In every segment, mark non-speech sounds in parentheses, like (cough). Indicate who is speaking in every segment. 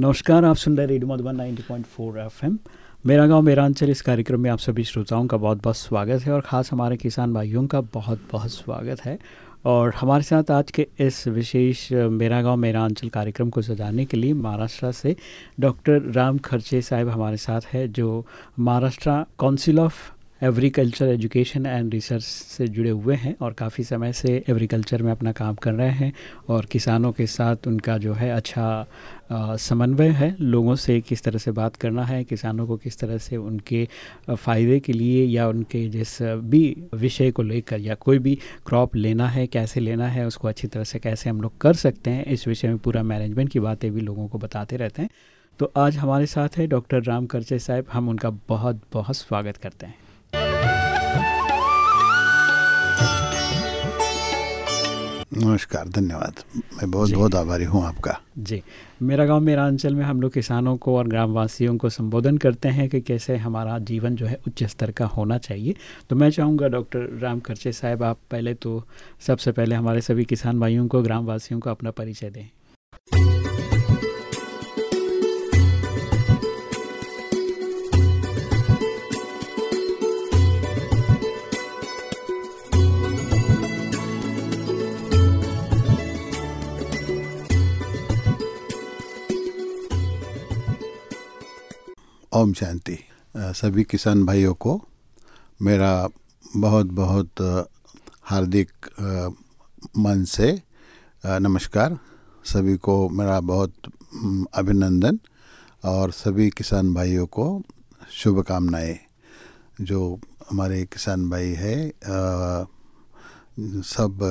Speaker 1: नमस्कार, आप सुन रहे रेडियो मधुबन 90.4 एफएम। मेरा गाँव मेरा अंचल इस कार्यक्रम में आप सभी श्रोताओं का बहुत बहुत स्वागत है और ख़ास हमारे किसान भाइयों का बहुत बहुत स्वागत है। और हमारे साथ आज के इस विशेष, मेरा गाँव मेरा अंचल कार्यक्रम को सजाने के लिए महाराष्ट्र से डॉक्टर राम खर्चे साहब हमारे साथ है, जो Maharashtra council of agriculture education and research से जुड़े हुए हैं और काफ़ी समय से एग्रीकल्चर में अपना काम कर रहे हैं और किसानों के साथ उनका जो है अच्छा समन्वय है। लोगों से किस तरह से बात करना है, किसानों को किस तरह से उनके फ़ायदे के लिए या उनके जिस भी विषय को लेकर या कोई भी क्रॉप लेना है, कैसे लेना है, उसको अच्छी तरह से कैसे हम लोग कर सकते हैं, इस विषय में पूरा मैनेजमेंट की बातें भी लोगों को बताते रहते हैं। तो आज हमारे साथ है डॉक्टर राम करचे साहब, हम उनका बहुत बहुत स्वागत करते हैं।
Speaker 2: नमस्कार धन्यवाद। मैं बहुत बहुत आभारी हूँ आपका।
Speaker 1: जी। मेरा गाँव मेरा अंचल में हम लोग किसानों को और ग्रामवासियों को संबोधन करते हैं कि कैसे हमारा जीवन जो है उच्च स्तर का होना चाहिए। तो मैं चाहूँगा डॉक्टर राम खर्चे साहब आप पहले तो सबसे पहले हमारे सभी किसान भाइयों को ग्रामवासियों को अपना परिचय दें।
Speaker 2: ओम शांति। सभी किसान भाइयों को मेरा बहुत बहुत हार्दिक मन से नमस्कार। सभी को मेरा बहुत अभिनंदन और सभी किसान भाइयों को शुभकामनाएँ। जो हमारे किसान भाई है सब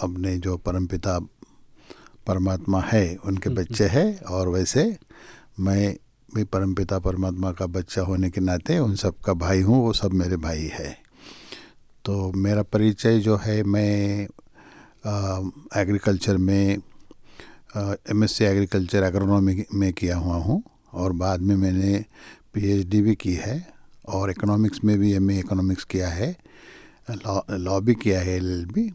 Speaker 2: अपने जो परमपिता परमात्मा है उनके बच्चे हैं और वैसे मैं भी परमपिता परमात्मा का बच्चा होने के नाते उन सब का भाई हूँ, वो सब मेरे भाई है। तो मेरा परिचय जो है, मैं एग्रीकल्चर में एमएससी एग्रीकल्चर एग्रोनॉमी में किया हुआ हूँ और बाद में मैंने पीएचडी भी की है और इकोनॉमिक्स में भी एमए इकोनॉमिक्स किया है लॉ लॉ भी किया है एलएलबी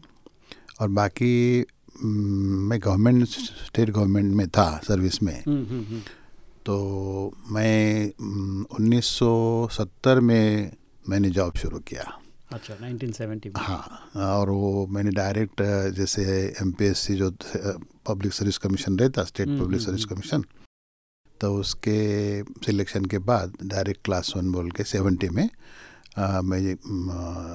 Speaker 2: और बाकी मैं गवर्नमेंट स्टेट गवर्नमेंट में था सर्विस में। तो मैं 1970 में मैंने जॉब शुरू किया।
Speaker 1: अच्छा 1970 में।
Speaker 2: हाँ और वो मैंने डायरेक्ट जैसे एमपीएससी जो पब्लिक सर्विस कमीशन रहता स्टेट पब्लिक सर्विस कमीशन तो उसके सिलेक्शन के बाद डायरेक्ट क्लास वन बोल के सेवेंटी में आ, मैं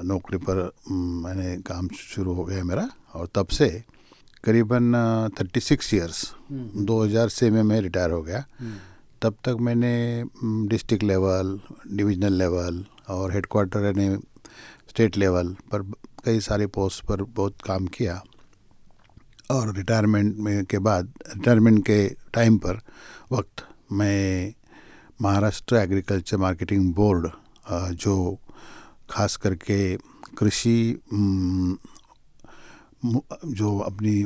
Speaker 2: नौकरी पर मैंने काम शुरू हो गया मेरा और तब से करीबन थर्टी सिक्स ईयर्स दो हज़ार से में मैं रिटायर हो गया। तब तक मैंने डिस्ट्रिक्ट लेवल डिविजनल लेवल और हेडक्वार्टर यानी स्टेट लेवल पर कई सारे पोस्ट पर बहुत काम किया। और रिटायरमेंट में के बाद रिटायरमेंट के टाइम पर वक्त मैं महाराष्ट्र एग्रीकल्चर मार्केटिंग बोर्ड जो खास करके कृषि जो अपनी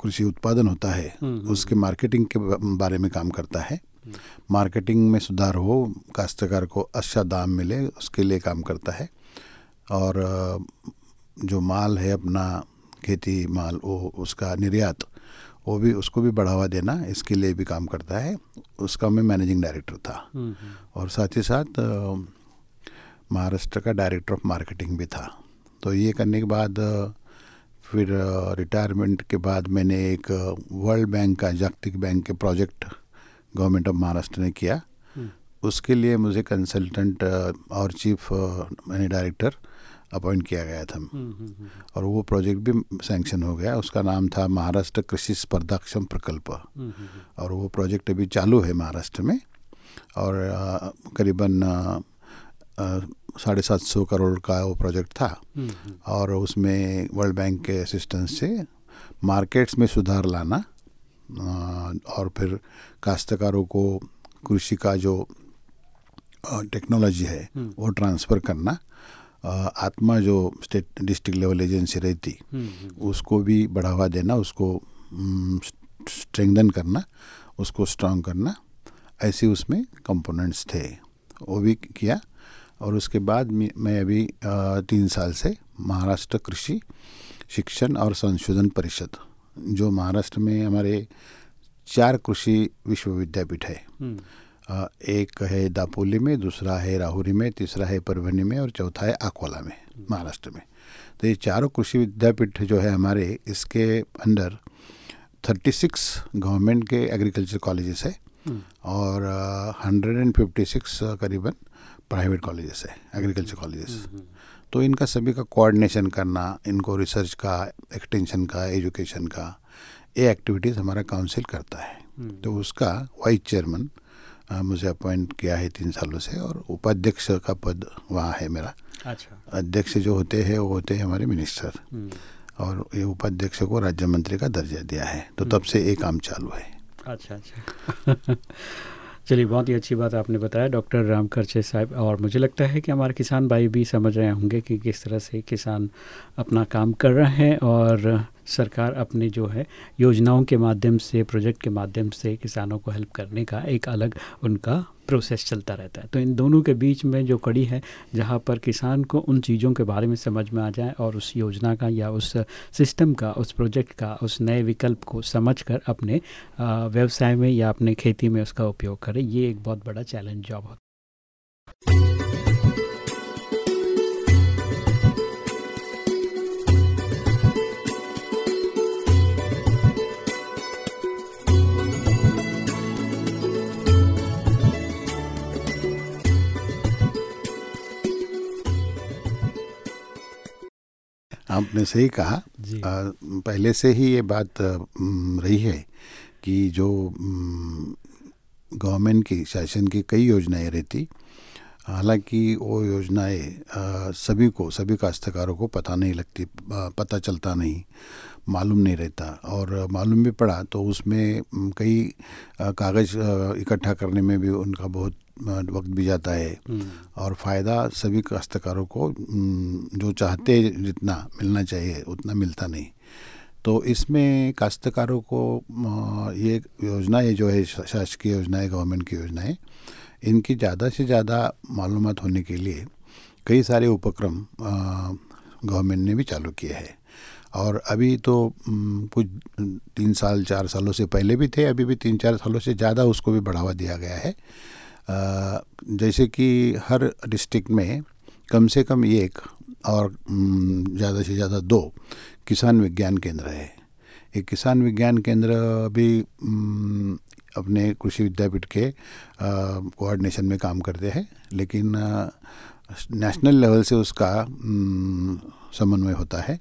Speaker 2: कृषि उत्पादन होता है उसके मार्केटिंग के बारे में काम करता है। मार्केटिंग में सुधार हो काश्तकार को अच्छा दाम मिले उसके लिए काम करता है। और जो माल है अपना खेती माल वो उसका निर्यात वो भी उसको भी बढ़ावा देना इसके लिए भी काम करता है। उसका मैं मैनेजिंग डायरेक्टर था। और साथ ही साथ महाराष्ट्र का डायरेक्टर ऑफ़ मार्केटिंग भी था। तो ये करने के बाद फिर रिटायरमेंट के बाद मैंने एक वर्ल्ड बैंक का जागतिक बैंक के प्रोजेक्ट गवर्नमेंट ऑफ़ महाराष्ट्र ने किया। उसके लिए मुझे कंसल्टेंट और चीफ मैंने डायरेक्टर अपॉइंट किया गया था।
Speaker 1: हम्म, हम्म, हम्म,
Speaker 2: और वो प्रोजेक्ट भी सैंक्शन हो गया। उसका नाम था महाराष्ट्र कृषि स्पर्धाक्षम प्रकल्प
Speaker 1: हम्म, हम्म,
Speaker 2: और वो प्रोजेक्ट अभी चालू है महाराष्ट्र में। और करीबन साढ़े सात सौ करोड़ का वो प्रोजेक्ट था।
Speaker 1: हम्म, हम्म,
Speaker 2: और उसमें वर्ल्ड बैंक के असिस्टेंस से मार्केट्स में सुधार लाना और फिर काश्तकारों को कृषि का जो टेक्नोलॉजी है
Speaker 1: हम्म।
Speaker 2: वो ट्रांसफ़र करना आत्मा जो स्टेट डिस्ट्रिक्ट लेवल एजेंसी रहती उसको भी बढ़ावा देना उसको स्ट्रेंथन करना उसको स्ट्रांग करना ऐसे उसमें कंपोनेंट्स थे। वो भी किया और उसके बाद मैं अभी तीन साल से महाराष्ट्र कृषि शिक्षण और संशोधन परिषद जो महाराष्ट्र में हमारे चार कृषि विश्वविद्यापीठ है।
Speaker 1: हम्म,
Speaker 2: एक है दापोली में दूसरा है राहुरी में तीसरा है परभनी में और चौथा है आकोला में महाराष्ट्र में। तो ये चारों कृषि विद्यापीठ जो है हमारे इसके अंडर 36 गवर्नमेंट के एग्रीकल्चर कॉलेजेस है
Speaker 1: हम्म,
Speaker 2: और हंड्रेड एंड फिफ्टी सिक्स करीबन प्राइवेट कॉलेजेस है एग्रीकल्चर कॉलेजेस।
Speaker 1: हम्म,
Speaker 2: तो इनका सभी का कोऑर्डिनेशन करना इनको रिसर्च का एक्सटेंशन का एजुकेशन का ये एक्टिविटीज़ हमारा काउंसिल करता है।
Speaker 1: हम्म,
Speaker 2: तो उसका वाइस चेयरमैन मुझे अपॉइंट किया है तीन सालों से और उपाध्यक्ष का पद वहाँ है मेरा।
Speaker 1: अच्छा।
Speaker 2: अध्यक्ष जो होते हैं वो होते हैं हमारे मिनिस्टर
Speaker 1: हम्म,
Speaker 2: और ये उपाध्यक्ष को राज्य मंत्री का दर्जा दिया है। तो तब से ये काम चालू है।
Speaker 1: अच्छा अच्छा। (laughs) चलिए, बहुत ही अच्छी बात आपने बताया, डॉक्टर राम खर्चे साहब। और मुझे लगता है कि हमारे किसान भाई भी समझ रहे होंगे कि किस तरह से किसान अपना काम कर रहे हैं और सरकार अपने जो है योजनाओं के माध्यम से, प्रोजेक्ट के माध्यम से किसानों को हेल्प करने का एक अलग उनका प्रोसेस चलता रहता है। तो इन दोनों के बीच में जो कड़ी है, जहाँ पर किसान को उन चीज़ों के बारे में समझ में आ जाए और उस योजना का या उस सिस्टम का, उस प्रोजेक्ट का, उस नए विकल्प को समझकर अपने व्यवसाय में या अपने खेती में उसका उपयोग करें, ये एक बहुत बड़ा चैलेंज जॉब होता
Speaker 2: आपने सही कहा। अ, पहले से ही ये बात रही है कि जो गवर्नमेंट की शासन की कई योजनाएँ रहती हालाँकि वो योजनाएँ सभी को सभी काश्तकारों को पता नहीं लगती पता चलता नहीं मालूम नहीं रहता। और मालूम भी पड़ा तो उसमें कई कागज़ इकट्ठा करने में भी उनका बहुत वक्त भी जाता है।
Speaker 1: हम्म,
Speaker 2: और फ़ायदा सभी काश्तकारों को जो चाहते जितना मिलना चाहिए उतना मिलता नहीं। तो इसमें काश्तकारों को ये योजनाएँ जो है शासकीय योजनाएँ गवर्नमेंट की योजनाएँ इनकी ज़्यादा से ज़्यादा मालूम होने के लिए कई सारे उपक्रम गवर्नमेंट ने भी चालू किए हैं। और अभी तो कुछ तीन साल चार सालों से पहले भी थे अभी भी तीन चार सालों से ज़्यादा उसको भी बढ़ावा दिया गया है। जैसे कि हर डिस्ट्रिक्ट में कम से कम एक और ज़्यादा से ज़्यादा दो किसान विज्ञान केंद्र है। एक किसान विज्ञान केंद्र भी अपने कृषि विद्यापीठ के कोऑर्डिनेशन में काम करते हैं, लेकिन नेशनल लेवल से उसका समन्वय होता है।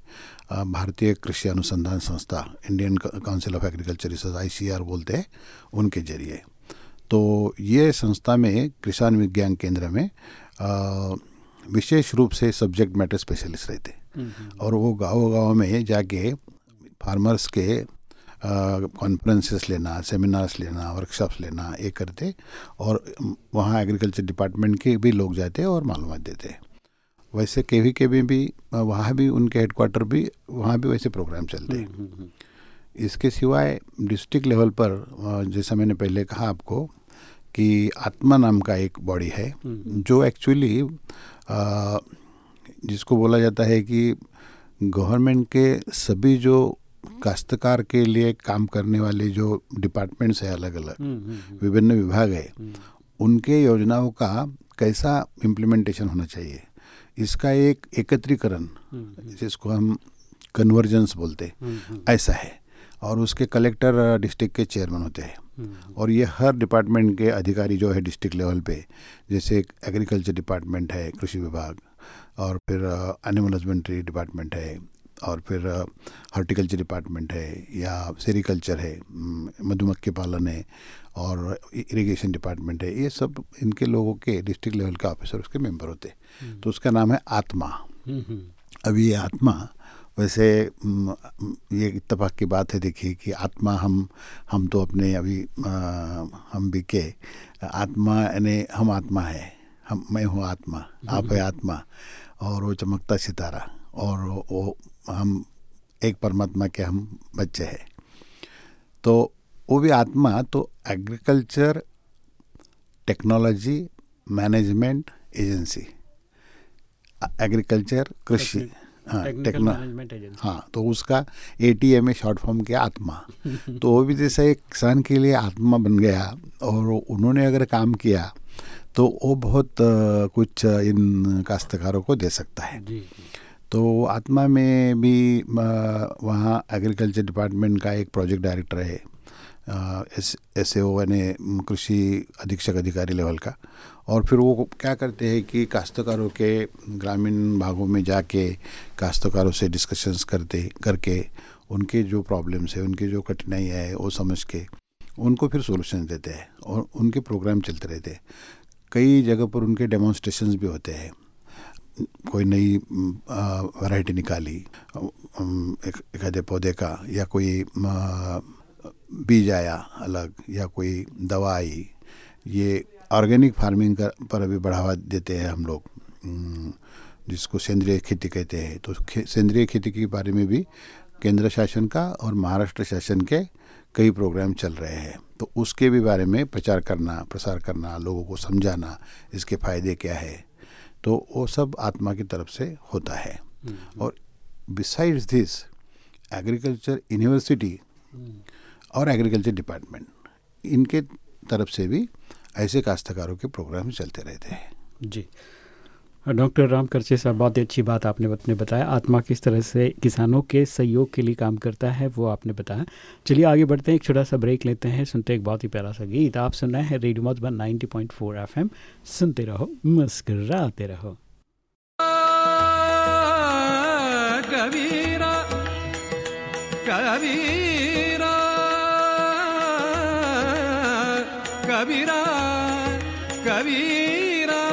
Speaker 2: भारतीय कृषि अनुसंधान संस्था Indian council of agriculture research ICR बोलते हैं, उनके ज़रिए। तो ये संस्था में किसान विज्ञान केंद्र में विशेष रूप से सब्जेक्ट मैटर स्पेशलिस्ट रहते
Speaker 1: हम्म, हम्म,
Speaker 2: और वो गाँव-गाँव में जाके फार्मर्स के कॉन्फ्रेंसेस लेना सेमिनार्स लेना वर्कशॉप्स लेना ये करते और वहाँ एग्रीकल्चर डिपार्टमेंट के भी लोग जाते और मालूम देते वैसे के वी के भी, भी वहाँ भी उनके हेडक्वार्टर भी वहाँ भी वैसे प्रोग्राम चलते इसके सिवाय डिस्ट्रिक्ट लेवल पर जैसा मैंने पहले कहा आपको कि आत्मा नाम का एक बॉडी है
Speaker 1: हम्म,
Speaker 2: जो एक्चुअली जिसको बोला जाता है कि गवर्नमेंट के सभी जो काश्तकार के लिए काम करने वाले जो डिपार्टमेंट्स हैं अलग अलग विभिन्न विभाग है
Speaker 1: हम्म,
Speaker 2: उनके योजनाओं का कैसा इम्प्लीमेंटेशन होना चाहिए इसका एक एकत्रीकरण
Speaker 1: हम्म,
Speaker 2: जिसको हम कन्वर्जेंस बोलते ऐसा है। और उसके कलेक्टर डिस्ट्रिक्ट के चेयरमैन होते हैं। और ये हर डिपार्टमेंट के अधिकारी जो है डिस्ट्रिक्ट लेवल पे जैसे एग्रीकल्चर डिपार्टमेंट है कृषि विभाग और फिर एनिमल हस्बेंड्री डिपार्टमेंट है और फिर हॉर्टिकल्चर डिपार्टमेंट है या सेरिकल्चर है मधुमक्खी पालन है और इरिगेशन डिपार्टमेंट है ये सब इनके लोगों के डिस्ट्रिक्ट लेवल के ऑफिसर उसके मेंबर होते हैं। तो उसका नाम है आत्मा। अभी ये आत्मा वैसे ये इतफाक की बात है देखिए कि आत्मा हम हम तो अपने अभी आ, हम भी के आत्मा यानी हम आत्मा है हम मैं हूँ आत्मा आप है आत्मा और वो चमकता सितारा और वो हम एक परमात्मा के हम बच्चे हैं। तो वो भी आत्मा तो agriculture technology management agency agriculture कृषि। टेक्नो हाँ तो उसका A T M A short form किया आत्मा। (laughs) तो वो भी जैसे एक किसान के लिए आत्मा बन गया और उन्होंने अगर काम किया तो वो बहुत कुछ इन काश्तकारों को दे सकता है। जी, जी। तो आत्मा में भी वहाँ एग्रीकल्चर डिपार्टमेंट का एक प्रोजेक्ट डायरेक्टर है। एस एस ए ओ यानी कृषि अधीक्षक अधिकारी लेवल का। और फिर वो क्या करते हैं कि काश्तकारों के ग्रामीण भागों में जाके काश्तकारों से डिस्कशंस करते, करके उनके जो प्रॉब्लम्स है, उनकी जो कठिनाई है, वो समझ के उनको फिर सोल्यूशन देते हैं और उनके प्रोग्राम चलते रहते हैं। कई जगह पर उनके डेमोन्स्ट्रेशंस भी होते हैं। कोई नई वैरायटी निकाली एक एखादे पौधे का या कोई बीज आया अलग या कोई दवा आई ये ऑर्गेनिक फ़ार्मिंग का पर अभी बढ़ावा देते हैं हम लोग। जिसको सेंद्रीय खेती कहते हैं। तो सेंद्रीय खेती के बारे में भी केंद्र शासन का और महाराष्ट्र शासन के कई प्रोग्राम चल रहे हैं। तो उसके भी बारे में प्रचार करना प्रसार करना लोगों को समझाना इसके फ़ायदे क्या है तो वो सब आत्मा की तरफ़ से होता है। और बिसाइड्स दिस एग्रीकल्चर यूनिवर्सिटी और एग्रीकल्चर डिपार्टमेंट इनके तरफ़ से भी ऐसे काश्तकारों के प्रोग्राम चलते रहते हैं।
Speaker 3: जी। डॉक्टर राम करचे साहब बहुत ही अच्छी बात आपने अपने बताया। आत्मा किस तरह से किसानों के सहयोग के लिए काम करता है वो आपने बताया। चलिए आगे बढ़ते हैं एक छोटा सा ब्रेक लेते हैं सुनते एक बहुत ही प्यारा सा गीत। आप सुन रहे हैं radio Madhuban ninety point four F M सुनते रहो मुस्कराते रहो। कबीरा कबीरा कबीरा कबीरा।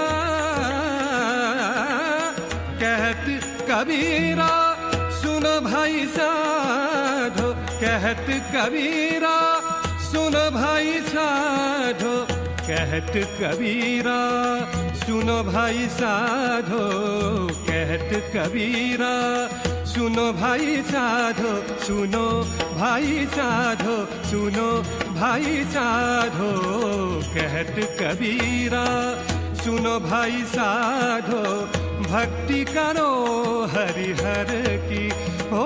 Speaker 3: कहत कबीरा, सुन भाई साधो। कहत कबीरा, सुन भाई साधो। कहत कबीरा, सुनो भाई साधो। कहत कबीरा, सुनो भाई साधो। सुनो भाई साधो, सुनो साधो, कहत कबीरा। सुनो भाई साधो, भक्ति करो हरिहर की। ओ,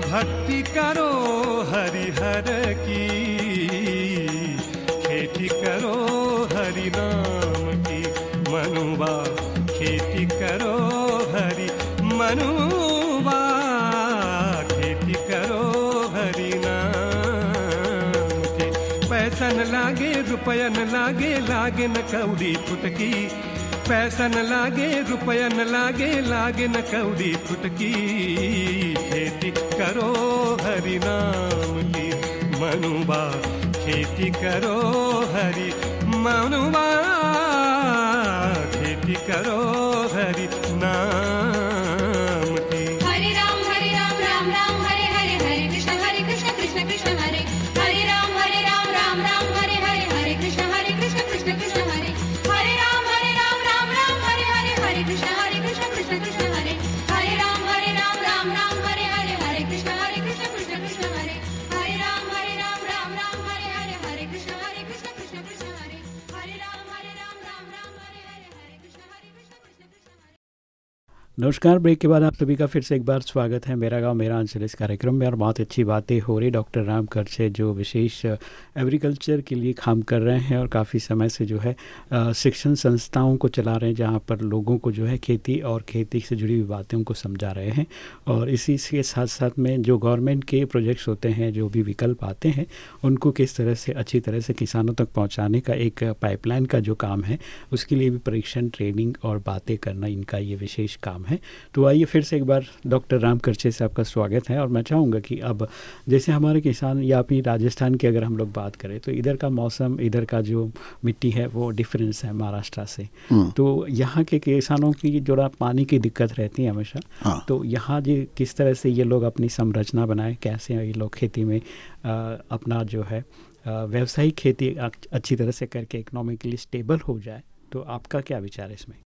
Speaker 3: भक्ति करो हरिहर की। लागे न कौड़ी फुटकी। पैसा न लागे, रुपया न लागे लागे न कौड़ी फुटकी। खेती करो हरि नाम की मनुबा खेती करो हरि मनुबा खेती करो हरि
Speaker 1: नमस्कार, ब्रेक के बाद आप सभी का फिर से एक बार स्वागत है। मेरा गाँव मेरा अंचल इस कार्यक्रम में और बहुत अच्छी बातें हो रही। डॉक्टर राम खर्चे जो विशेष एग्रीकल्चर के लिए काम कर रहे हैं और काफ़ी समय से जो है शिक्षण संस्थाओं को चला रहे हैं, जहाँ पर लोगों को जो है खेती और खेती से जुड़ी हुई बातों को समझा रहे हैं। और इसी के साथ साथ में जो गवर्नमेंट के प्रोजेक्ट्स होते हैं, जो भी विकल्प आते हैं, उनको किस तरह से, अच्छी तरह से किसानों तक पहुँचाने का एक पाइपलाइन का जो काम है, उसके लिए भी परीक्षण, ट्रेनिंग और बातें करना इनका ये विशेष काम है तो आइए फिर से एक बार डॉक्टर राम करचे से आपका स्वागत है और मैं चाहूँगा कि अब जैसे हमारे किसान या अपनी राजस्थान की अगर हम लोग बात करें तो इधर का मौसम इधर का जो मिट्टी है वो डिफरेंस है महाराष्ट्र से हम्म। तो यहाँ के किसानों की जो पानी की दिक्कत रहती है हमेशा हाँ। तो यहाँ जी किस तरह से ये लोग अपनी संरचना बनाए कैसे ये लोग खेती में आ, अपना जो है व्यवसायिक खेती अच्छी तरह से करके इकोनॉमिकली स्टेबल हो जाए तो आपका क्या विचार है इसमें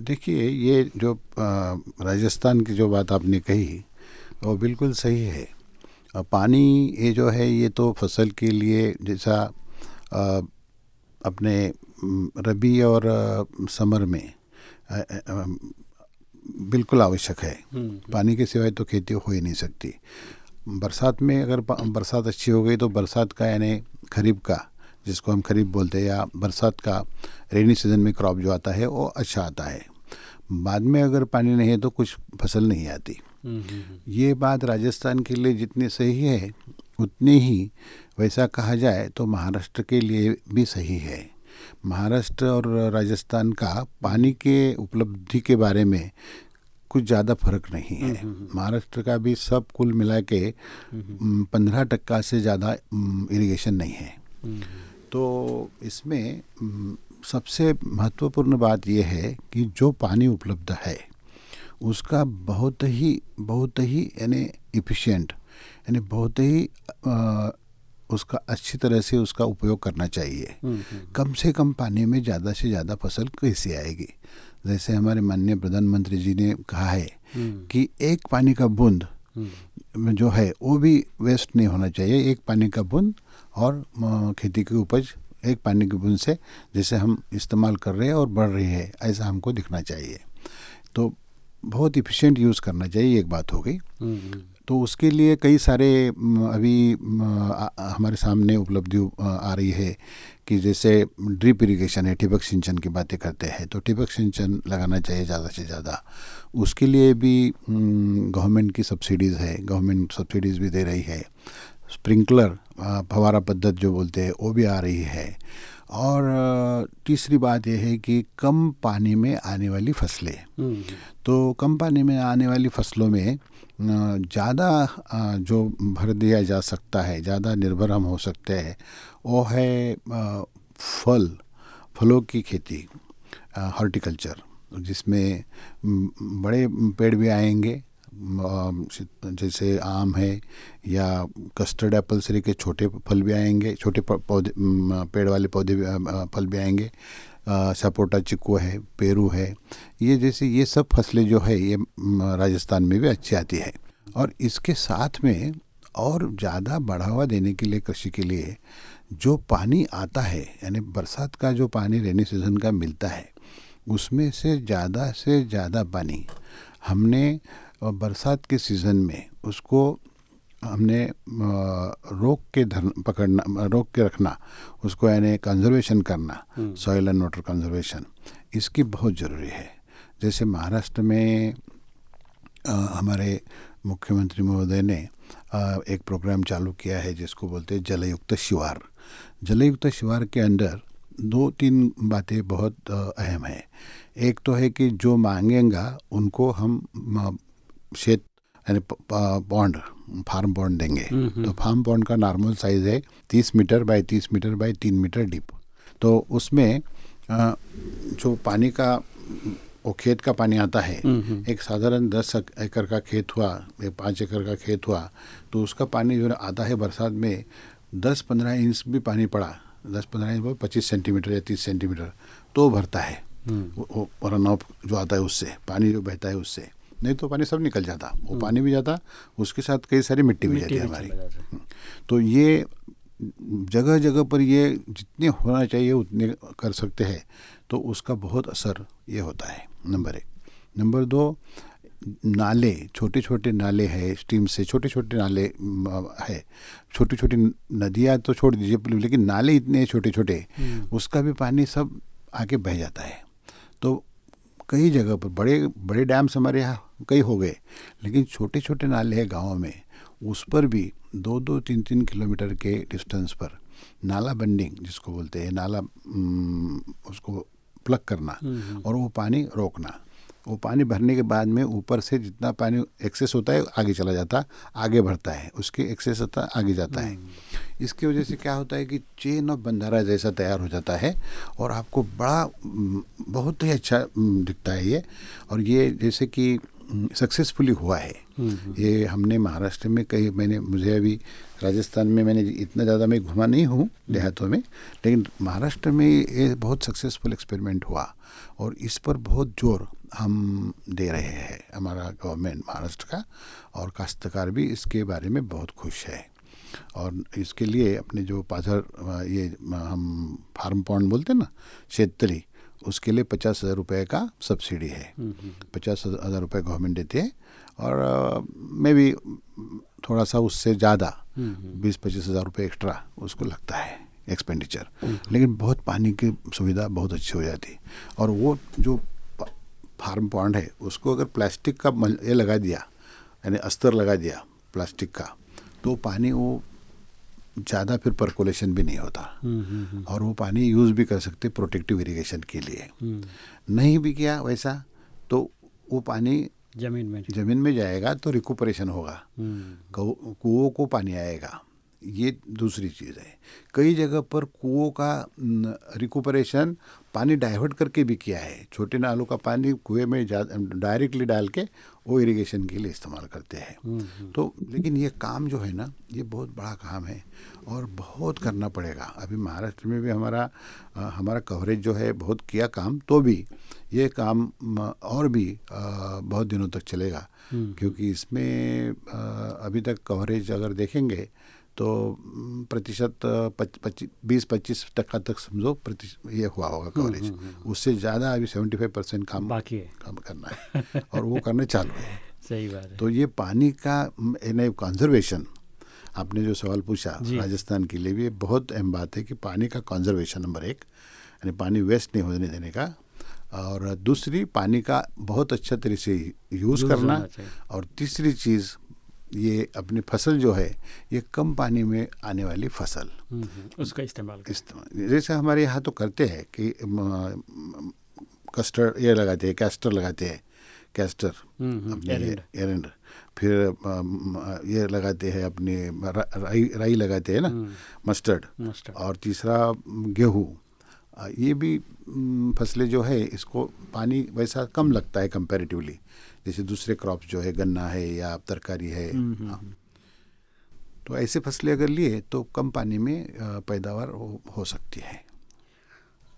Speaker 2: देखिए ये जो राजस्थान की जो बात आपने कही वो बिल्कुल सही है। पानी ये जो है ये तो फ़सल के लिए जैसा अपने रबी और समर में बिल्कुल आवश्यक है। पानी के सिवाय तो खेती हो ही नहीं सकती। बरसात में अगर बरसात अच्छी हो गई तो बरसात का यानी खरीफ का जिसको हम खरीफ बोलते हैं या बरसात का रेनी सीज़न में क्रॉप जो आता है वो अच्छा आता है। बाद में अगर पानी नहीं है तो कुछ फ़सल नहीं आती। ये बात राजस्थान के लिए जितनी सही है उतनी ही वैसा कहा जाए तो महाराष्ट्र के लिए भी सही है। महाराष्ट्र और राजस्थान का पानी के उपलब्धि के बारे में कुछ ज़्यादा फ़र्क नहीं है। महाराष्ट्र का भी सब कुल मिला के पंद्रह टक्का से ज़्यादा इरिगेशन नहीं है। तो इसमें सबसे महत्वपूर्ण बात यह है कि जो पानी उपलब्ध है उसका बहुत ही बहुत ही यानी इफ़िशियंट यानी बहुत ही आ, उसका अच्छी तरह से उसका उपयोग करना चाहिए। हम्म, हम्म, हम्म। कम से कम पानी में ज़्यादा से ज़्यादा फ़सल कैसे आएगी? जैसे हमारे माननीय प्रधानमंत्री जी ने कहा है कि एक पानी का बूंद जो है वो भी वेस्ट नहीं होना चाहिए एक पानी का बूंद और खेती की उपज एक पानी की बूंद से जैसे हम इस्तेमाल कर रहे हैं और बढ़ रही है ऐसा हमको दिखना चाहिए। तो बहुत इफ़िशियंट यूज़ करना चाहिए एक बात हो गई। हम्म। तो उसके लिए कई सारे अभी हमारे सामने उपलब्धि आ रही है कि जैसे ड्रिप इरिगेशन है टिपक सिंचन की बातें करते हैं तो टिपक सिंचन लगाना चाहिए ज़्यादा से ज़्यादा। उसके लिए भी गवर्नमेंट की सब्सिडीज़ है गवर्नमेंट सब्सिडीज़ भी दे रही है। स्प्रिंकलर फवारा पद्धत जो बोलते हैं वो भी आ रही है और तीसरी बात यह है कि कम पानी में आने वाली फ़सलें हम्म। तो कम पानी में आने वाली फ़सलों में ज़्यादा जो भर दिया जा सकता है ज़्यादा निर्भर हम हो सकते हैं वो है फल फलों की खेती हॉर्टिकल्चर जिसमें बड़े पेड़ भी आएँगे जैसे आम है या कस्टर्ड एप्पल से लेके छोटे फल भी आएँगे, छोटे पौधे पेड़ वाले पौधे फल भी आएँगे। सपोटा चिक्कू है, पेरू है, ये जैसे ये सब फ़सलें जो है ये राजस्थान में भी अच्छी आती है। और इसके साथ में और ज़्यादा बढ़ावा देने के लिए, कृषि के लिए जो पानी आता है, यानी बरसात का जो पानी रेनी सीज़न का मिलता है, उसमें से ज़्यादा से ज़्यादा पानी हमने और बरसात के सीज़न में उसको हमने रोक के धर पकड़ना रोक के रखना उसको यानी कंजर्वेशन करना सॉइल एंड वाटर कंजर्वेशन इसकी बहुत ज़रूरी है। जैसे महाराष्ट्र में आ, हमारे मुख्यमंत्री महोदय ने आ, एक प्रोग्राम चालू किया है जिसको बोलते हैं जलयुक्त शिवार। जलयुक्त शिवार के अंदर दो तीन बातें बहुत अहम है। एक तो है कि जो मांगेगा उनको हम शेत यानी बॉन्ड फार्म बॉन्ड देंगे। तो फार्म बॉन्ड का नॉर्मल साइज़ है तीस मीटर बाय तीस मीटर बाय तीन मीटर डीप तो उसमें जो पानी का वो खेत का पानी आता है हम्म, एक साधारण दस एकड़ का खेत हुआ एक पाँच एकड़ का खेत हुआ तो उसका पानी जो आता है बरसात में दस पंद्रह इंच भी पानी पड़ा दस पंद्रह इंच पच्चीस सेंटीमीटर या तीस सेंटीमीटर तो भरता है।
Speaker 1: हम्म।
Speaker 2: वो रन ऑफ़ जो आता है उससे पानी जो बहता है उससे। नहीं तो पानी सब निकल जाता वो पानी भी जाता उसके साथ कई सारी मिट्टी भी जाती
Speaker 1: हम्म।
Speaker 2: है हमारी
Speaker 1: चला जाता है।
Speaker 2: तो ये जगह जगह पर ये जितने होना चाहिए उतने कर सकते हैं तो उसका बहुत असर ये होता है नंबर एक नंबर दो नाले छोटे छोटे नाले हैं स्टीम से छोटे छोटे नाले है छोटी छोटी नदियाँ तो छोड़ दीजिए लेकिन नाले इतने छोटे छोटे
Speaker 1: हम्म।
Speaker 2: उसका भी पानी सब आके बह जाता है तो कई जगह पर बड़े बड़े डैम्स हमारे यहाँ कई हो गए लेकिन छोटे छोटे नाले हैं गाँव में उस पर भी दो दो तीन तीन किलोमीटर के डिस्टेंस पर नाला बंडिंग जिसको बोलते हैं नाला हम्म, उसको प्लग करना
Speaker 1: हम्म।
Speaker 2: और वो पानी रोकना वो पानी भरने के बाद में ऊपर से जितना पानी एक्सेस होता है आगे चला जाता आगे बढ़ता है उसके एक्सेस होता आगे जाता है। इसकी वजह से क्या होता है कि चेन ऑफ़ बंधारा जैसा तैयार हो जाता है और आपको बड़ा हम्म, बहुत ही अच्छा हम्म, दिखता है ये। और ये जैसे कि सक्सेसफुली हुआ है।
Speaker 1: हम्म।
Speaker 2: ये हमने महाराष्ट्र में कई मैंने मुझे अभी राजस्थान में मैंने इतना ज़्यादा मैं घुमा नहीं हूँ देहातों में लेकिन महाराष्ट्र में ये बहुत सक्सेसफुल एक्सपेरिमेंट हुआ और इस पर बहुत ज़ोर हम दे रहे हैं हमारा गवर्नमेंट महाराष्ट्र का और काश्तकार भी इसके बारे में बहुत खुश है। और इसके लिए अपने जो पाथर ये हम फार्म पॉन्ड बोलते हैं ना शेततली उसके लिए पचास हज़ार रुपये का सब्सिडी है। पचास हज़ार रुपये गवर्नमेंट देती है और मे भी थोड़ा सा उससे ज़्यादा बीस पच्चीस हज़ार रुपये एक्स्ट्रा उसको लगता है एक्सपेंडिचर लेकिन बहुत पानी की सुविधा बहुत अच्छी हो जाती। और वो जो फार्म पॉन्ड है, उसको अगर प्लास्टिक का ये लगा दिया, यानी अस्तर लगा दिया प्लास्टिक का तो पानी वो ज़्यादा फिर परकोलेशन भी नहीं होता।
Speaker 1: नहीं।
Speaker 2: और वो पानी यूज़ भी कर सकते प्रोटेक्टिव इरीगेशन के लिए। नहीं भी किया वैसा तो वो पानी
Speaker 1: ज़मीन में
Speaker 2: ज़मीन में जाएगा तो रिकुपरेशन होगा।
Speaker 1: हम्म,
Speaker 2: कुओं को पानी आएगा। ये दूसरी चीज़ है। कई जगह पर कुओं का रिकुपरेशन पानी डाइवर्ट करके भी किया है। छोटे नालों का पानी कुएँ में डायरेक्टली डाल के वो इरिगेशन के लिए इस्तेमाल करते हैं। तो लेकिन ये काम जो है ना ये बहुत बड़ा काम है और बहुत करना पड़ेगा। अभी महाराष्ट्र में भी हमारा अ, हमारा कवरेज जो है बहुत किया काम तो भी ये काम और भी अ, बहुत दिनों तक चलेगा। क्योंकि इसमें अ, अभी तक कवरेज अगर देखेंगे तो प्रतिशत बीस पच्चीस टका तक समझो प्रतिशत ये हुआ होगा कवरेज उससे ज़्यादा अभी सेवेंटी फाइव परसेंट काम
Speaker 1: बाकी है।
Speaker 2: काम करना है और वो करने चालू है। (laughs)
Speaker 1: सही बात है।
Speaker 2: तो ये पानी का कंजर्वेशन आपने जो सवाल पूछा राजस्थान के लिए भी ये बहुत अहम बात है कि पानी का कंजर्वेशन नंबर एक यानी पानी वेस्ट नहीं होने देने का और दूसरी पानी का बहुत अच्छा तरीके से यूज़ करना और तीसरी चीज़ ये अपनी फ़सल जो है ये कम पानी में आने वाली फ़सल।
Speaker 1: हम्म, हम्म, उसका इस्तेमाल
Speaker 2: इस्तेमाल जैसे हमारे यहाँ तो करते हैं कि कस्टर्ड ये लगाते हैं कैस्टर लगाते हैं कैस्टर
Speaker 1: हम्म,
Speaker 2: अपने फिर ये लगाते हैं अपने राई राई लगाते हैं ना मस्टर्ड। और तीसरा गेहूँ। ये भी फ़सलें जो है इसको पानी वैसा कम लगता है कंपेरेटिवली जैसे दूसरे क्रॉप जो है गन्ना है या तरकारी है। हाँ। तो ऐसे फ़सलें अगर लिए तो कम पानी में पैदावार हो, हो सकती है।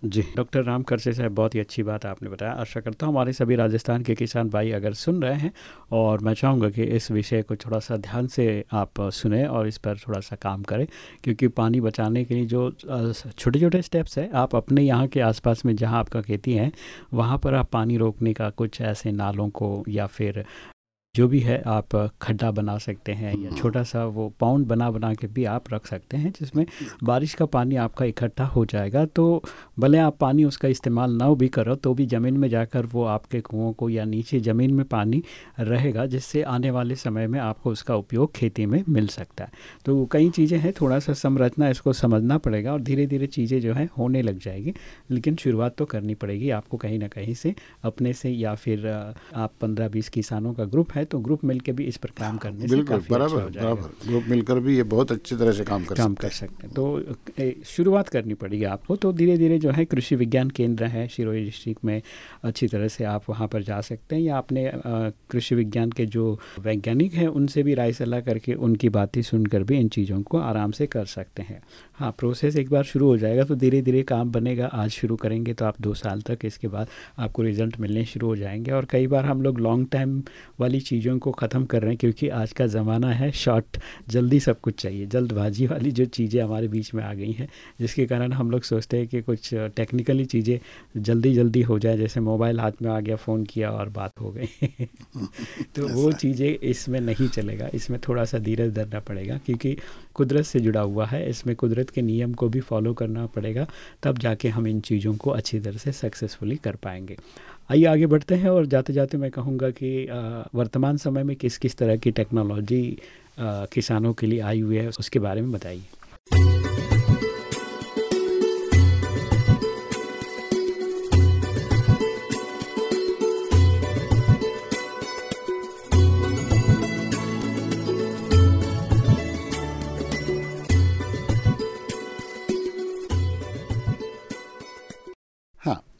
Speaker 1: जी। डॉक्टर राम करसे साहब, बहुत ही अच्छी बात आपने बताया। आशा करता हूँ हमारे सभी राजस्थान के किसान भाई अगर सुन रहे हैं और मैं चाहूँगा कि इस विषय को थोड़ा सा ध्यान से आप सुने और इस पर थोड़ा सा काम करें, क्योंकि पानी बचाने के लिए जो छोटे छोटे स्टेप्स है, आप अपने यहाँ के आसपास में जहाँ आपका खेती है, वहाँ पर आप पानी रोकने का कुछ ऐसे नालों को या फिर जो भी है आप खड्डा बना सकते हैं या छोटा सा वो पाउंड बना बना के भी आप रख सकते हैं जिसमें बारिश का पानी आपका इकट्ठा हो जाएगा। तो भले आप पानी उसका इस्तेमाल ना भी करो तो भी ज़मीन में जाकर वो आपके कुओं को या नीचे ज़मीन में पानी रहेगा जिससे आने वाले समय में आपको उसका उपयोग खेती में मिल सकता है। तो कई चीज़ें हैं थोड़ा सा संरचना इसको समझना पड़ेगा और धीरे धीरे चीज़ें जो है होने लग जाएगी लेकिन शुरुआत तो करनी पड़ेगी। आपको कहीं ना कहीं से अपने से या फिर आप पंद्रह बीस किसानों का ग्रुप है है तो ग्रुप मिलकर भी इस पर काम करने से
Speaker 2: बिल्कुल
Speaker 1: अच्छा
Speaker 2: बराबर बराबर। ग्रुप मिलकर भी ये बहुत अच्छी तरह से काम कर
Speaker 1: काम कर सकते हैं। तो शुरुआत करनी पड़ेगी आपको तो धीरे धीरे जो है कृषि विज्ञान केंद्र है शिरोई डिस्ट्रिक्ट में अच्छी तरह से आप वहाँ पर जा सकते हैं या अपने कृषि विज्ञान के जो वैज्ञानिक हैं उनसे भी राय सलाह करके उनकी बातें सुनकर भी इन चीज़ों को आराम से कर सकते हैं। हाँ प्रोसेस एक बार शुरू हो जाएगा तो धीरे धीरे काम बनेगा आज शुरू करेंगे तो आप दो साल तक इसके बाद आपको रिज़ल्ट मिलने शुरू हो जाएँगे और कई बार हम लोग लॉन्ग टाइम वाली चीज़ों को ख़त्म कर रहे हैं क्योंकि आज का ज़माना है शॉर्ट जल्दी सब कुछ चाहिए जल्दबाजी वाली जो चीज़ें हमारे बीच में आ गई हैं जिसके कारण हम लोग सोचते हैं कि कुछ टेक्निकली चीज़ें जल्दी जल्दी हो जाए जैसे मोबाइल हाथ में आ गया फ़ोन किया और बात हो गई। (laughs) तो वो चीज़ें इसमें नहीं चलेगा इसमें थोड़ा सा धीरज धरना पड़ेगा क्योंकि कुदरत से जुड़ा हुआ है इसमें कुदरत के नियम को भी फॉलो करना पड़ेगा तब जाके हम इन चीज़ों को अच्छी तरह से सक्सेसफुली कर पाएँगे। आइए आगे बढ़ते हैं और जाते जाते मैं कहूँगा कि वर्तमान समय में किस किस तरह की टेक्नोलॉजी किसानों के लिए आई हुई है, उसके बारे में बताइए।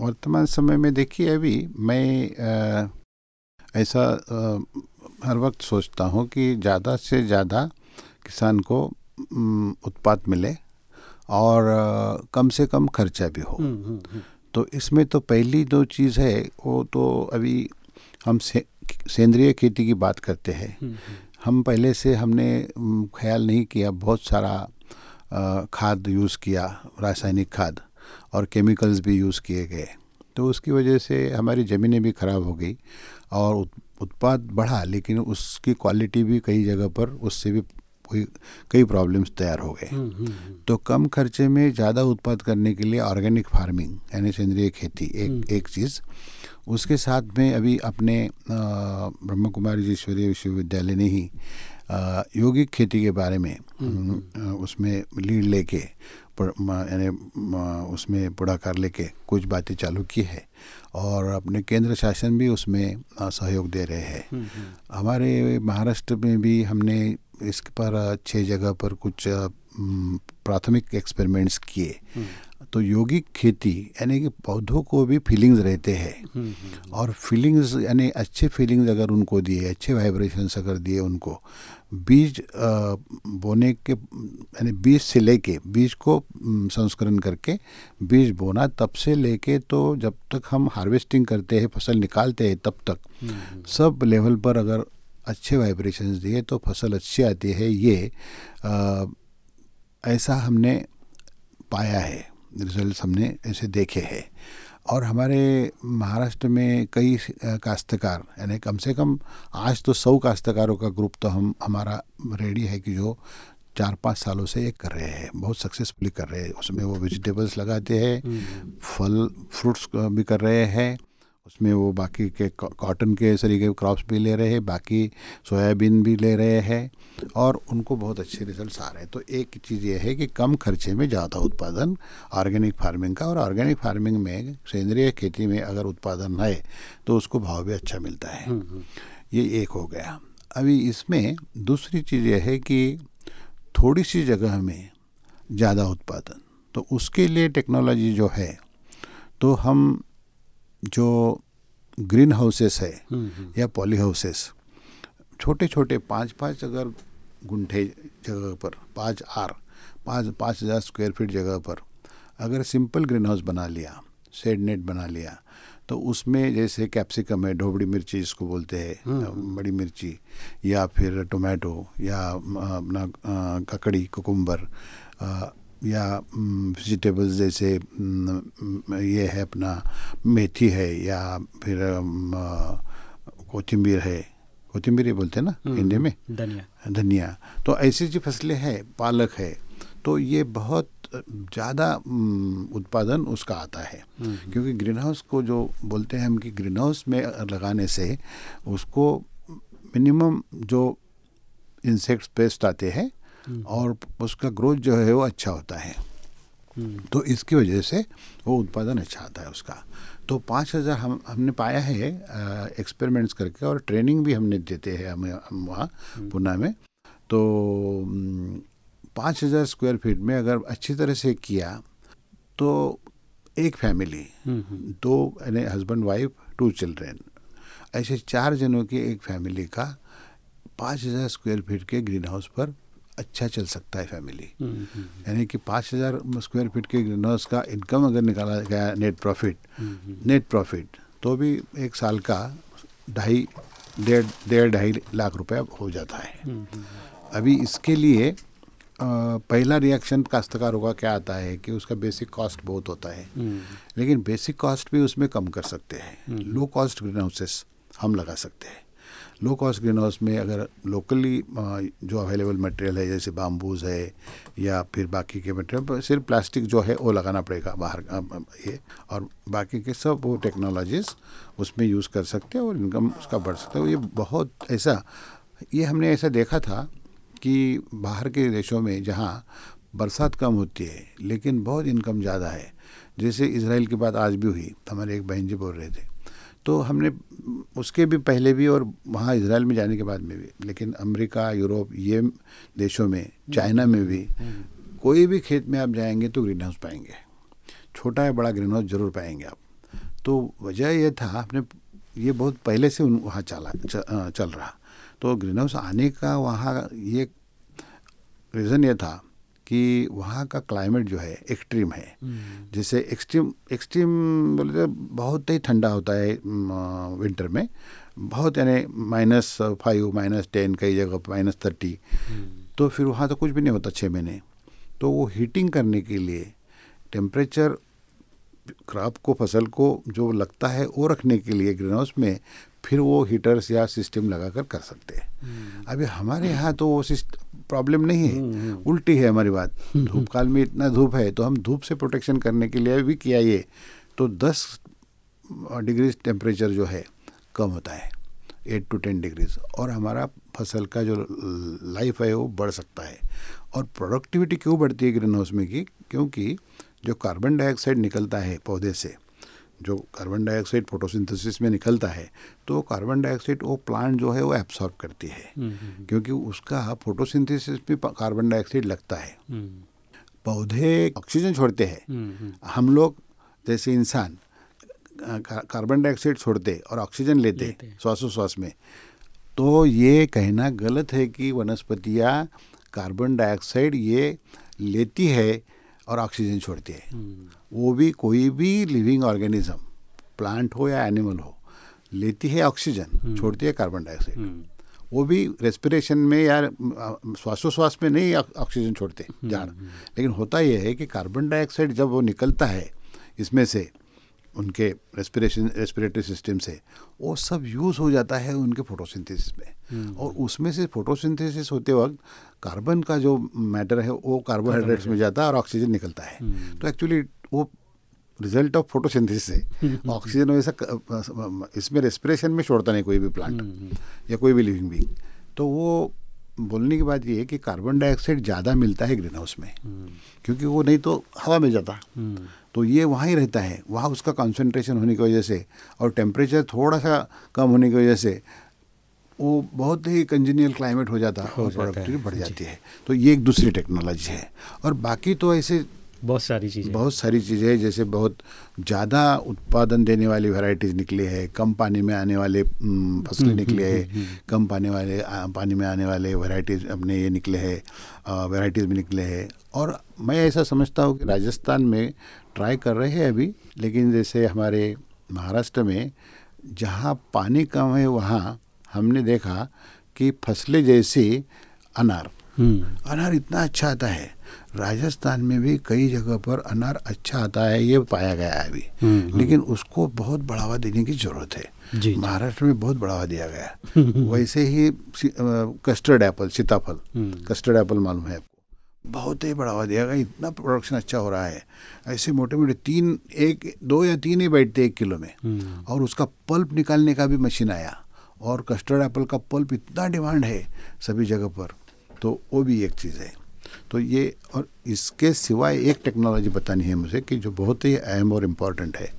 Speaker 2: वर्तमान समय में देखिए अभी मैं अ, ऐसा अ, हर वक्त सोचता हूँ कि ज़्यादा से ज़्यादा किसान को उत्पाद मिले और अ, कम से कम खर्चा भी हो। तो इसमें तो पहली दो चीज़ है वो तो अभी हम से, सेंद्रिय खेती की बात करते हैं। हम पहले से हमने ख्याल नहीं किया बहुत सारा खाद यूज़ किया रासायनिक खाद। और केमिकल्स भी यूज़ किए गए। तो उसकी वजह से हमारी ज़मीनें भी ख़राब हो गई और उत्पाद बढ़ा लेकिन उसकी क्वालिटी भी कई जगह पर उससे भी कोई कई प्रॉब्लम्स तैयार हो गए। तो कम खर्चे में ज़्यादा उत्पाद करने के लिए ऑर्गेनिक फ़ार्मिंग यानी सेंद्रीय खेती एक एक चीज़। उसके साथ में अभी अपने ब्रह्म कुमारी ईश्वरीय विश्वविद्यालय ने ही यौगिक खेती के बारे में उसमें लीड लेके यानी उसमें पुढ़ाकार लेके कुछ बातें चालू की है और अपने केंद्र शासन भी उसमें सहयोग दे रहे हैं। हमारे महाराष्ट्र में भी हमने इस पर छः जगह पर कुछ प्राथमिक एक्सपेरिमेंट्स किए। तो यौगिक खेती यानी कि पौधों को भी फीलिंग्स रहते हैं। और फीलिंग्स यानी अच्छे फीलिंग्स अगर उनको दिए अच्छे वाइब्रेशंस अगर दिए उनको बीज बोने के यानी बीज से लेके बीज को संस्करण करके बीज बोना तब से लेके तो जब तक हम हार्वेस्टिंग करते हैं फ़सल निकालते हैं तब तक। सब लेवल पर अगर अच्छे वाइब्रेशंस दिए तो फ़सल अच्छी आती है। ये अ, ऐसा हमने पाया है रिज़ल्ट हमने ऐसे देखे हैं। और हमारे महाराष्ट्र में कई काश्तकार यानी कम से कम आज तो सौ काश्तकारों का ग्रुप तो हम हमारा रेडी है कि जो चार पाँच सालों से ये कर रहे हैं बहुत सक्सेसफुली कर रहे हैं। उसमें वो वेजिटेबल्स लगाते हैं फल फ्रूट्स भी कर रहे हैं। उसमें वो बाकी के कॉटन के तरीके के क्रॉप्स भी ले रहे हैं बाकी सोयाबीन भी ले रहे हैं और उनको बहुत अच्छे रिजल्ट्स आ रहे हैं। तो एक चीज़ ये है कि कम खर्चे में ज़्यादा उत्पादन ऑर्गेनिक फ़ार्मिंग का और ऑर्गेनिक फ़ार्मिंग में सेंद्रीय खेती में अगर उत्पादन है तो उसको भाव भी अच्छा मिलता है। ये एक हो गया। अभी इसमें दूसरी चीज़ यह है कि थोड़ी सी जगह में ज़्यादा उत्पादन तो उसके लिए टेक्नोलॉजी जो है तो हम जो ग्रीन हाउसेस है या पॉली हाउसेस छोटे छोटे पाँच पाँच अगर गुंठे जगह पर पाँच आर पाँच पाँच हज़ार स्क्वायर फीट जगह पर अगर सिंपल ग्रीन हाउस बना लिया शेड नेट बना लिया तो उसमें जैसे कैप्सिकम है ढोबड़ी मिर्ची इसको बोलते हैं बड़ी मिर्ची या फिर टोमेटो या अपना ककड़ी कुकुम्बर या वेजिटेबल्स जैसे ये है अपना मेथी है या फिर कोथिंबीर है। कोथिंबीर ही बोलते हैं ना हिंदी में?
Speaker 1: धनिया।
Speaker 2: धनिया। तो ऐसी जो फ़सलें हैं पालक है तो ये बहुत ज़्यादा उत्पादन उसका आता है। क्योंकि ग्रीन हाउस को जो बोलते हैं हम कि ग्रीन हाउस में लगाने से उसको मिनिमम जो इंसेक्ट्स पेस्ट आते हैं और उसका ग्रोथ जो है वो अच्छा होता है। तो इसकी वजह से वो उत्पादन अच्छा आता है उसका। तो पाँच हज़ार हम हमने पाया है एक्सपेरिमेंट्स करके और ट्रेनिंग भी हमने देते हैं हमें हम वहाँ पुणे में। तो पाँच हज़ार स्क्वायर फीट में अगर अच्छी तरह से किया तो एक फैमिली दो यानी हस्बैंड वाइफ टू चिल्ड्रेन ऐसे चार जनों की एक फैमिली का पाँच हज़ार स्क्वायर फीट के ग्रीन हाउस पर अच्छा चल सकता है फैमिली यानी कि पाँच हज़ार स्क्वायर फीट के हाउस का इनकम अगर निकाला गया नेट प्रॉफिट नेट प्रॉफिट तो भी एक साल का ढाई डेढ़ डेढ़ ढाई लाख रुपया हो जाता है। अभी इसके लिए पहला रिएक्शन काश्तकारों का क्या आता है कि उसका बेसिक कॉस्ट बहुत होता है। लेकिन बेसिक कॉस्ट भी उसमें कम कर सकते हैं। लो कॉस्ट ग्रीन हाउसेस हम लगा सकते हैं। लो कॉस्ट ग्रीन हाउस में अगर लोकली जो अवेलेबल मटेरियल है, जैसे बाम्बूज है, या फिर बाकी के मटेरियल सिर्फ़ प्लास्टिक जो है, वो लगाना पड़ेगा बाहर ये, और बाकी के सब वो टेक्नोलॉजीज़ उसमें यूज़ कर सकते हैं और इनकम उसका बढ़ सकता है। ये बहुत ऐसा, ये हमने ऐसा देखा था कि बाहर के देशों में जहाँ बरसात कम होती है, लेकिन बहुत इनकम ज़्यादा है। जैसे इसराइल की बात आज भी हुई हमारे एक बहन जी बोल रहे थे तो हमने उसके भी पहले भी और वहाँ इसराइल में जाने के बाद में भी लेकिन अमेरिका यूरोप ये देशों में चाइना में भी कोई भी खेत में आप जाएँगे तो ग्रीन हाउस पाएँगे। छोटा या बड़ा ग्रीन हाउस ज़रूर पाएँगे आप। तो वजह यह था आपने ये बहुत पहले से वहाँ चला चल रहा। तो ग्रीन हाउस आने का वहाँ ये रीज़न ये था कि वहाँ का क्लाइमेट जो है एक्सट्रीम है हम्म। जैसे एक्सट्रीम एक्सट्रीम बोले तो बहुत ही ठंडा होता है विंटर में बहुत यानी माइनस फाइव माइनस टेन कई जगह माइनस थर्टी हम्म। तो फिर वहाँ तो कुछ भी नहीं होता छः महीने तो वो हीटिंग करने के लिए टेम्परेचर क्रॉप को फ़सल को जो लगता है वो रखने के लिए ग्रीन हाउस में फिर वो हीटर्स या सिस्टम लगा कर कर सकते हैं। हम्म। अभी हमारे यहाँ तो वो प्रॉब्लम नहीं है। हम्म, हम्म। उल्टी है हमारी बात। धूप काल में इतना धूप है तो हम धूप से प्रोटेक्शन करने के लिए भी किया ये तो दस डिग्री टेम्परेचर जो है कम होता है। Eight to ten degrees. और हमारा फ़सल का जो लाइफ है वो बढ़ सकता है। और प्रोडक्टिविटी क्यों बढ़ती है ग्रीन हाउस में की क्योंकि जो कार्बन डाइऑक्साइड निकलता है पौधे से जो कार्बन डाइऑक्साइड फोटोसिंथेसिस में निकलता है तो कार्बन डाइऑक्साइड वो प्लांट जो है वो एब्सॉर्ब करती है। हम्म, हम्म, हम्म। क्योंकि उसका फोटोसिंथेसिस में कार्बन डाइऑक्साइड लगता है। पौधे ऑक्सीजन छोड़ते हैं। हम लोग जैसे इंसान कार्बन डाइऑक्साइड छोड़ते और ऑक्सीजन लेते, लेते। श्वासोश्वास में। तो ये कहना गलत है कि वनस्पतियाँ कार्बन डाइऑक्साइड ये लेती है और ऑक्सीजन छोड़ती है वो भी कोई भी लिविंग ऑर्गेनिज्म प्लांट हो या एनिमल हो लेती है ऑक्सीजन हम्म। छोड़ती है कार्बन डाइऑक्साइड हम्म। वो भी रेस्पिरेशन में या श्वासोश्वास में नहीं ऑक्सीजन छोड़ते जान जाड़ लेकिन होता यह है कि कार्बन डाइऑक्साइड जब वो निकलता है इसमें से उनके रेस्पिरेशन रेस्पिरेटरी सिस्टम से वो सब यूज़ हो जाता है उनके फोटोसिंथेसिस में। और उसमें से फोटोसिंथेसिस होते वक्त कार्बन का जो मैटर है वो कार्बोहाइड्रेट्स में जाता है और ऑक्सीजन निकलता है। तो एक्चुअली वो रिज़ल्ट ऑफ़ फोटोसिंथेसिस है ऑक्सीजन वैसा इसमें रेस्पिरेशन में छोड़ता नहीं कोई भी प्लांट हम्म, हम्म। या कोई भी लिविंग बींग तो वो बोलने की बात ये है कि कार्बन डाइऑक्साइड ज़्यादा मिलता है ग्रीन हाउस में हम्म। क्योंकि वो नहीं तो हवा में जाता। तो ये वहाँ ही रहता है। वहाँ उसका कॉन्सेंट्रेशन होने की वजह से और टेम्परेचर थोड़ा सा कम होने की वजह से वो बहुत ही कंजीनियल क्लाइमेट हो जाता है और प्रोडक्टिविटी बढ़ जाती है। तो ये एक दूसरी टेक्नोलॉजी है। और बाकी तो ऐसे
Speaker 1: बहुत सारी चीज़ें
Speaker 2: बहुत सारी चीज़ें हैं जैसे बहुत ज़्यादा उत्पादन देने वाली वैरायटीज़ निकली है। कम पानी में आने वाले फ़सलें हम्म, निकले हैं। हम्म, हम्म, कम पानी वाले पानी में आने वाले वैरायटीज़ अपने ये निकले हैं। वैरायटीज़ भी निकले हैं। और मैं ऐसा समझता हूँ कि राजस्थान में ट्राई कर रहे हैं अभी लेकिन जैसे हमारे महाराष्ट्र में जहाँ पानी कम है वहाँ हमने देखा कि फ़सलें जैसे अनार। अनार इतना अच्छा आता है। राजस्थान में भी कई जगह पर अनार अच्छा आता है ये पाया गया है अभी। हम्म, हम्म। लेकिन उसको बहुत बढ़ावा देने की ज़रूरत है। महाराष्ट्र में बहुत बढ़ावा दिया गया (laughs) वैसे ही कस्टर्ड एप्पल सीताफल। कस्टर्ड एप्पल मालूम है बहुत ही बढ़ावा दिया गया इतना प्रोडक्शन अच्छा हो रहा है। ऐसे मोटे मोटे तीन एक दो या तीन ही बैठते एक किलो में। हम्म। और उसका पल्प निकालने का भी मशीन आया। और कस्टर्ड एप्पल का पल्प इतना डिमांड है सभी जगह पर। तो वो भी एक चीज़ है। तो ये और इसके सिवाय एक टेक्नोलॉजी बतानी है मुझे कि जो बहुत ही अहम और इंपॉर्टेंट है।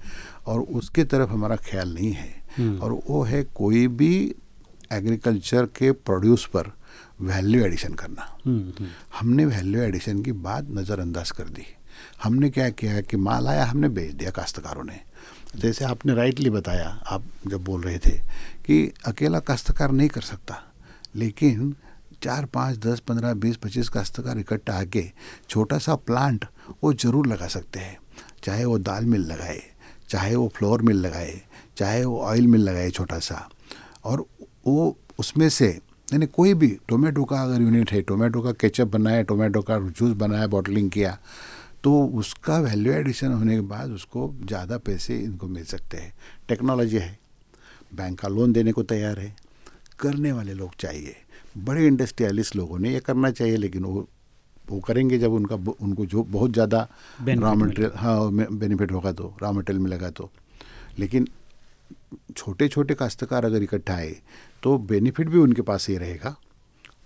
Speaker 2: और उसके तरफ़ हमारा ख्याल नहीं है।
Speaker 1: हम्म।
Speaker 2: और वो है कोई भी एग्रीकल्चर के प्रोड्यूस पर वैल्यू एडिशन करना।
Speaker 1: हम्म, हम्म,
Speaker 2: हमने वैल्यू एडिशन की बात नज़रअंदाज कर दी। हमने क्या किया कि माल आया हमने बेच दिया काश्तकारों ने। जैसे आपने राइटली बताया आप जब बोल रहे थे कि अकेला काश्तकार नहीं कर सकता लेकिन चार पाँच दस पंद्रह बीस पच्चीस काश्तकार इकट्ठा आके छोटा सा प्लांट वो ज़रूर लगा सकते हैं। चाहे वो दाल मिल लगाए चाहे वो फ्लोर मिल लगाए चाहे वो ऑयल मिल लगाए छोटा सा। और वो उसमें से यानी कोई भी टोमेटो का अगर यूनिट है टोमेटो का केचप बनाया टोमेटो का जूस बनाया बॉटलिंग किया तो उसका वैल्यू एडिशन होने के बाद उसको ज़्यादा पैसे इनको मिल सकते हैं। टेक्नोलॉजी है। बैंक का लोन देने को तैयार है। करने वाले लोग चाहिए। बड़े इंडस्ट्रियलिस्ट लोगों ने ये करना चाहिए लेकिन वो वो करेंगे जब उनका उनको जो बहुत ज़्यादा रॉ मटेरियल हाँ बेनिफिट होगा तो रॉ मटेरियल मिलेगा तो। लेकिन छोटे छोटे काश्तकार अगर इकट्ठा आए तो बेनिफिट भी उनके पास ही रहेगा।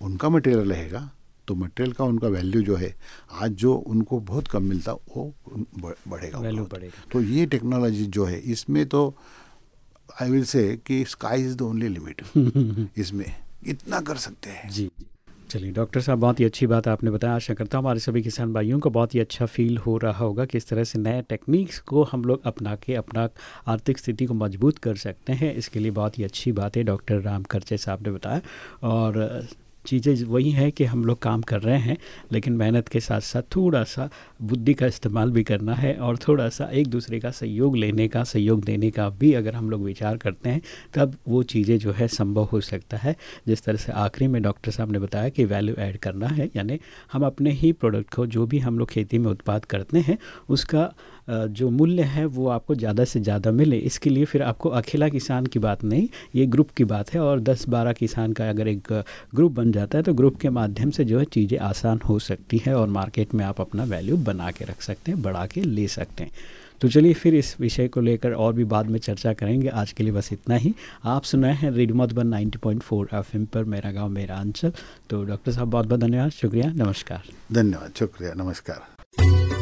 Speaker 2: उनका मटेरियल रहेगा तो मटेरियल का उनका वैल्यू जो है आज जो उनको बहुत कम मिलता वो बढ़ेगा
Speaker 1: वैल्यू बढ़ेगा।
Speaker 2: तो ये टेक्नोलॉजी जो है इसमें तो आई विल से कि sky is the only limit इसमें इतना कर सकते हैं।
Speaker 1: जी। चलिए, डॉक्टर साहब, बहुत ही अच्छी बात आपने बताया। आशा करता हूँ हमारे सभी किसान भाइयों को बहुत ही अच्छा फील हो रहा होगा कि इस तरह से नए टेक्निक्स को हम लोग अपना के अपना आर्थिक स्थिति को मज़बूत कर सकते हैं। इसके लिए बहुत ही अच्छी बात है, डॉक्टर राम करचे साहब ने बताया। और चीज़ें वही हैं कि हम लोग काम कर रहे हैं, लेकिन मेहनत के साथ साथ थोड़ा सा बुद्धि का इस्तेमाल भी करना है और थोड़ा सा एक दूसरे का सहयोग लेने का, सहयोग देने का भी अगर हम लोग विचार करते हैं, तब वो चीज़ें जो है संभव हो सकता है। जिस तरह से आखिरी में डॉक्टर साहब ने बताया कि वैल्यू ऐड करना है, यानी हम अपने ही प्रोडक्ट को जो भी हम लोग खेती में उत्पाद करते हैं, उसका जो मूल्य है, वो आपको ज़्यादा से ज़्यादा मिले। इसके लिए फिर आपको अकेला किसान की बात नहीं, ये ग्रुप की बात है और 10-12 किसान का अगर एक ग्रुप बन जाता है तो ग्रुप के माध्यम से जो है चीज़ें आसान हो सकती है और मार्केट में आप अपना वैल्यू बना के रख सकते हैं, बढ़ा के ले सकते हैं। तो चलिए फिर इस विषय को लेकर और भी बाद में चर्चा करेंगे। आज के लिए बस इतना ही। आप सुनाए हैं रेडियो मधुबन 90.4 एफएम पर। मेरा गाँव, मेरा अंचल। तो डॉक्टर साहब बहुत बहुत धन्यवाद। शुक्रिया। नमस्कार।
Speaker 2: धन्यवाद। शुक्रिया। नमस्कार।